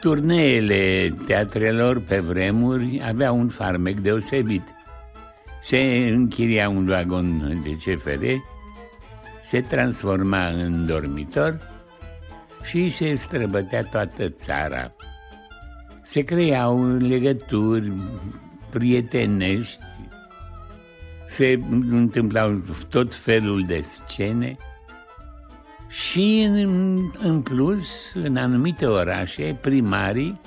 Turneele teatrelor pe vremuri aveau un farmec deosebit. Se închiria un vagon de CFR, se transforma în dormitor și se străbătea toată țara. Se creau legături prietenești, se întâmplau tot felul de scene și în, în plus, în anumite orașe, primarii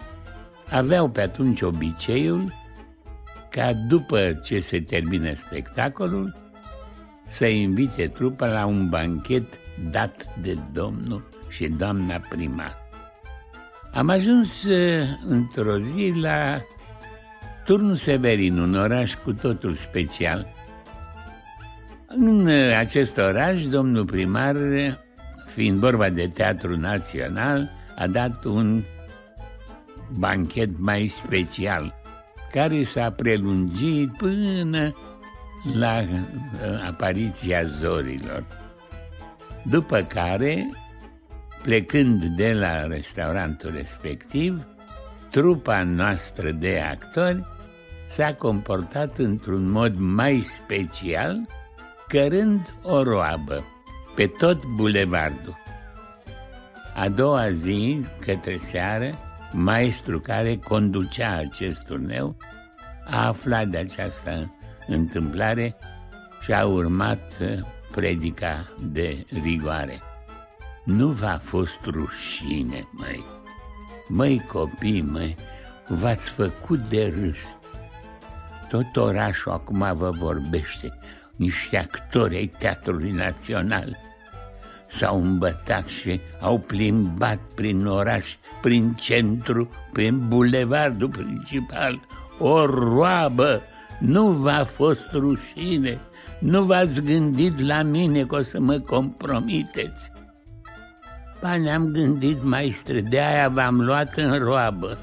aveau pe atunci obiceiul ca după ce se termine spectacolul să invite trupa la un banchet dat de domnul și doamna primar. Am ajuns uh, într-o zi la Turnul Severin, un oraș cu totul special. În uh, acest oraș, domnul primar, fiind vorba de teatru național, a dat un banchet mai special, care s-a prelungit până la uh, apariția zorilor. După care Plecând de la restaurantul respectiv, trupa noastră de actori s-a comportat într-un mod mai special, cărând o roabă pe tot bulevardul. A doua zi, către seară, maestru care conducea acest turneu a aflat de această întâmplare și a urmat predica de rigoare. Nu v-a fost rușine, măi. Măi copii, măi, v-ați făcut de râs. Tot orașul acum vă vorbește, niște actori ai Teatrului Național. S-au îmbătat și au plimbat prin oraș, prin centru, prin bulevardul principal. O roabă! Nu v-a fost rușine? Nu v-ați gândit la mine că o să mă compromiteți? Ba ne-am gândit, maestre, de aia v-am luat în roabă.